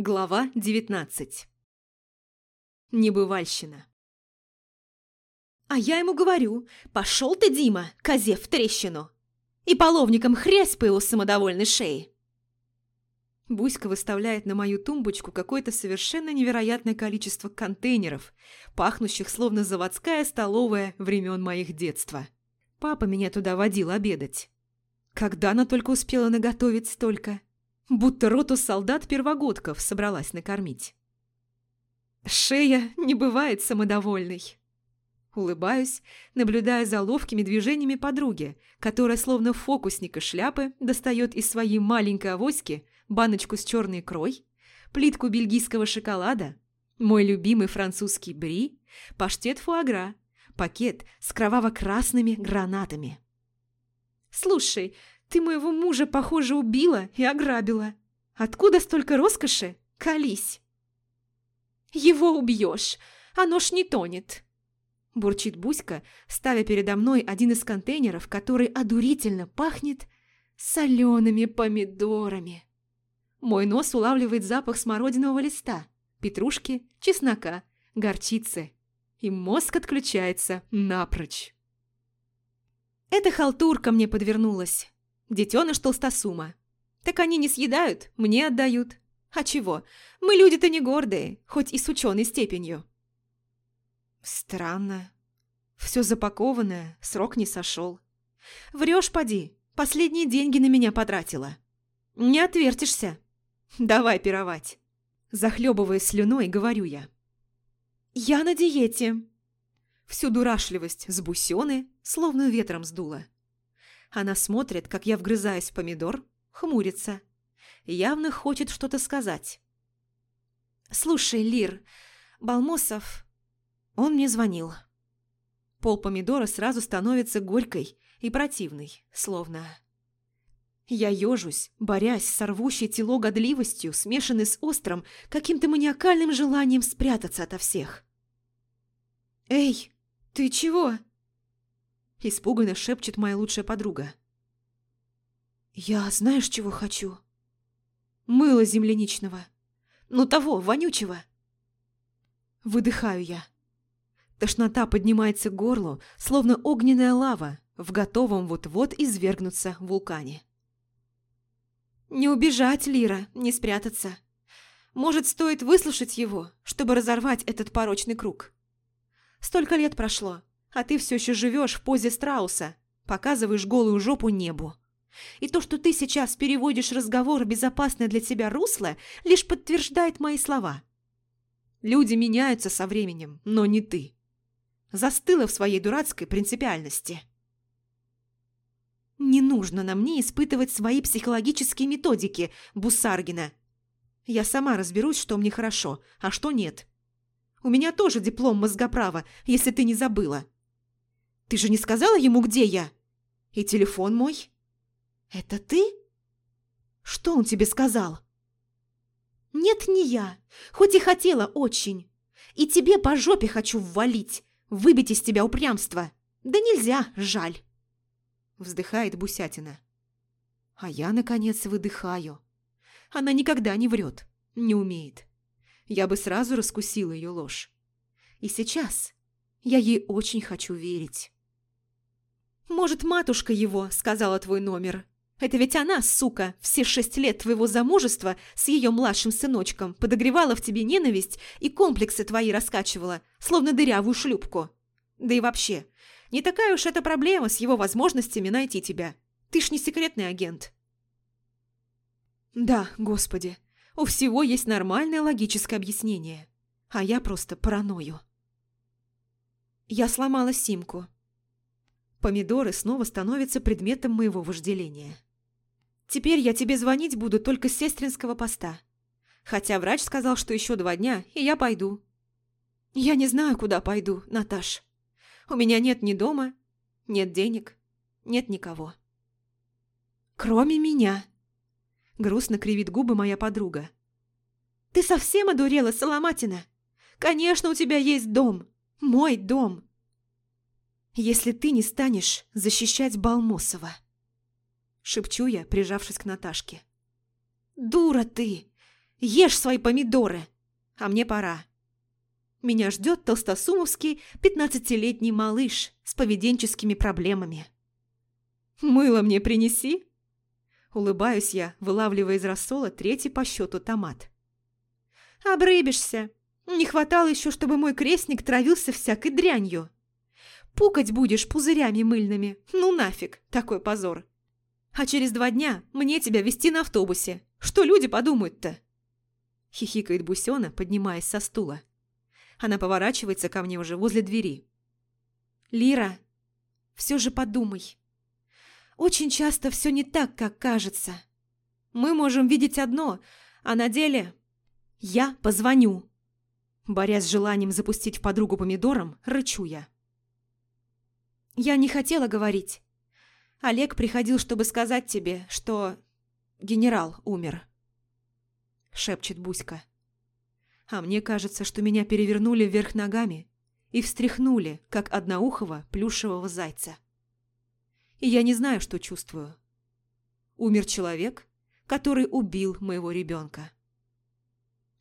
Глава 19 Небывальщина А я ему говорю, пошел ты, Дима, козе в трещину. И половником хрясь по его самодовольной шее. Буська выставляет на мою тумбочку какое-то совершенно невероятное количество контейнеров, пахнущих словно заводская столовая времен моих детства. Папа меня туда водил обедать. Когда она только успела наготовить столько? Будто роту солдат-первогодков собралась накормить. Шея не бывает самодовольной. Улыбаюсь, наблюдая за ловкими движениями подруги, которая словно фокусника шляпы достает из своей маленькой авоськи баночку с черной икрой, плитку бельгийского шоколада, мой любимый французский бри, паштет фуагра, пакет с кроваво-красными гранатами. «Слушай, ты моего мужа, похоже, убила и ограбила. Откуда столько роскоши? Колись!» «Его убьешь, оно ж не тонет!» Бурчит Буська, ставя передо мной один из контейнеров, который одурительно пахнет солеными помидорами. Мой нос улавливает запах смородинового листа, петрушки, чеснока, горчицы. И мозг отключается напрочь. Эта халтурка мне подвернулась. Детеныш толстосума. Так они не съедают, мне отдают. А чего? Мы люди-то не гордые, хоть и с ученой степенью. Странно. Все запакованное, срок не сошел. Врешь, поди, последние деньги на меня потратила. Не отвертишься. Давай пировать. Захлебываясь слюной, говорю я. Я на диете. Всю дурашливость с бусены словно ветром сдуло. Она смотрит, как я вгрызаюсь в помидор, хмурится. Явно хочет что-то сказать. «Слушай, Лир, Балмосов...» Он мне звонил. Пол помидора сразу становится горькой и противной, словно... Я ежусь, борясь с рвущей тело годливостью, смешанной с острым, каким-то маниакальным желанием спрятаться ото всех. «Эй, ты чего?» Испуганно шепчет моя лучшая подруга. «Я знаешь, чего хочу?» «Мыло земляничного. Ну того, вонючего». Выдыхаю я. Тошнота поднимается к горлу, словно огненная лава в готовом вот-вот извергнуться вулкане. Не убежать, Лира, не спрятаться. Может, стоит выслушать его, чтобы разорвать этот порочный круг. Столько лет прошло, а ты все еще живешь в позе страуса, показываешь голую жопу небу. И то, что ты сейчас переводишь разговор в безопасное для тебя русло, лишь подтверждает мои слова. Люди меняются со временем, но не ты. Застыла в своей дурацкой принципиальности. Не нужно на мне испытывать свои психологические методики, Бусаргина. Я сама разберусь, что мне хорошо, а что нет. У меня тоже диплом мозгоправа, если ты не забыла. Ты же не сказала ему, где я? И телефон мой? Это ты? Что он тебе сказал? Нет, не я. Хоть и хотела очень. И тебе по жопе хочу ввалить, выбить из тебя упрямство. Да нельзя, жаль. Вздыхает Бусятина. А я, наконец, выдыхаю. Она никогда не врет, не умеет. Я бы сразу раскусила ее ложь. И сейчас я ей очень хочу верить. «Может, матушка его сказала твой номер? Это ведь она, сука, все шесть лет твоего замужества с ее младшим сыночком подогревала в тебе ненависть и комплексы твои раскачивала, словно дырявую шлюпку. Да и вообще, не такая уж это проблема с его возможностями найти тебя. Ты ж не секретный агент. Да, господи, у всего есть нормальное логическое объяснение. А я просто параною. Я сломала симку. Помидоры снова становятся предметом моего вожделения. Теперь я тебе звонить буду только с сестринского поста. Хотя врач сказал, что еще два дня, и я пойду. Я не знаю, куда пойду, Наташ. У меня нет ни дома, нет денег, нет никого. Кроме меня. Грустно кривит губы моя подруга. Ты совсем одурела, Соломатина? Конечно, у тебя есть дом. Мой дом. Если ты не станешь защищать Балмосова. Шепчу я, прижавшись к Наташке. Дура ты! ешь свои помидоры, а мне пора. Меня ждет толстосумовский пятнадцатилетний малыш с поведенческими проблемами. «Мыло мне принеси!» Улыбаюсь я, вылавливая из рассола третий по счету томат. «Обрыбишься. Не хватало еще, чтобы мой крестник травился всякой дрянью. Пукать будешь пузырями мыльными. Ну нафиг, такой позор. А через два дня мне тебя везти на автобусе. Что люди подумают-то?» Хихикает Бусена, поднимаясь со стула. Она поворачивается ко мне уже возле двери. «Лира, все же подумай. Очень часто все не так, как кажется. Мы можем видеть одно, а на деле я позвоню. Борясь с желанием запустить в подругу помидором, рычу я. Я не хотела говорить. Олег приходил, чтобы сказать тебе, что генерал умер. Шепчет Буська. А мне кажется, что меня перевернули вверх ногами и встряхнули, как одноухого плюшевого зайца и я не знаю, что чувствую. Умер человек, который убил моего ребенка.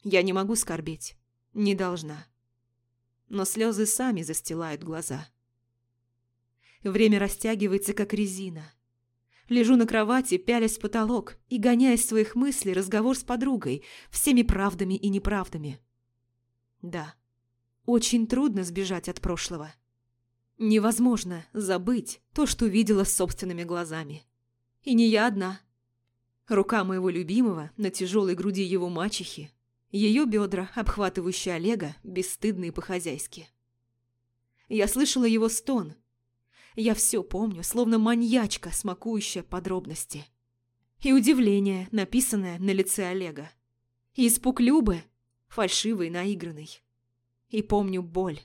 Я не могу скорбеть, не должна. Но слезы сами застилают глаза. Время растягивается, как резина. Лежу на кровати, пялясь в потолок и гоняя из своих мыслей разговор с подругой всеми правдами и неправдами. Да, очень трудно сбежать от прошлого. Невозможно забыть то, что видела собственными глазами. И не я одна. Рука моего любимого на тяжелой груди его мачехи, ее бедра, обхватывающие Олега, бесстыдные по-хозяйски. Я слышала его стон. Я все помню, словно маньячка, смакующая подробности. И удивление, написанное на лице Олега. И испуг Любы, фальшивый, наигранный. И помню боль,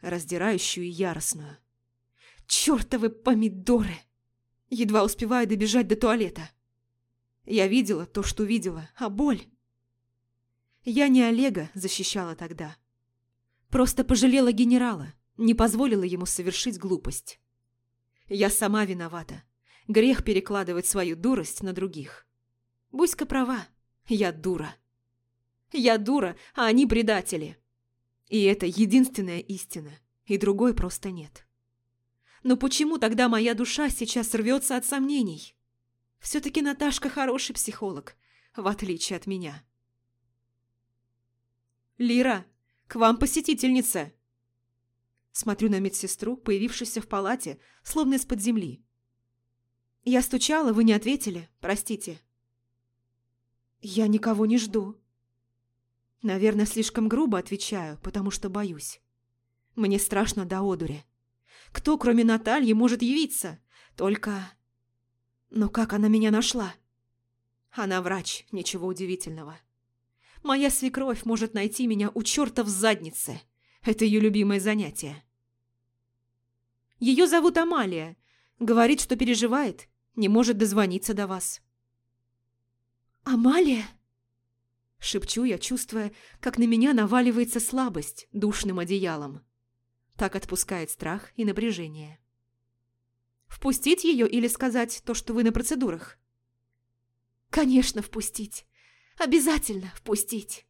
раздирающую и яростную. Чёртовы помидоры! Едва успеваю добежать до туалета. Я видела то, что видела, а боль... Я не Олега защищала тогда. Просто пожалела генерала, не позволила ему совершить глупость. Я сама виновата. Грех перекладывать свою дурость на других. Буська права, я дура. Я дура, а они предатели. И это единственная истина, и другой просто нет. Но почему тогда моя душа сейчас рвется от сомнений? Все-таки Наташка хороший психолог, в отличие от меня. «Лира, к вам посетительница!» Смотрю на медсестру, появившуюся в палате, словно из-под земли. «Я стучала, вы не ответили, простите». «Я никого не жду», Наверное, слишком грубо отвечаю, потому что боюсь. Мне страшно до одури. Кто, кроме Натальи, может явиться? Только... Но как она меня нашла? Она врач, ничего удивительного. Моя свекровь может найти меня у черта в заднице. Это ее любимое занятие. Ее зовут Амалия. Говорит, что переживает, не может дозвониться до вас. «Амалия?» Шепчу я, чувствуя, как на меня наваливается слабость душным одеялом. Так отпускает страх и напряжение. Впустить ее или сказать то, что вы на процедурах? Конечно, впустить. Обязательно впустить.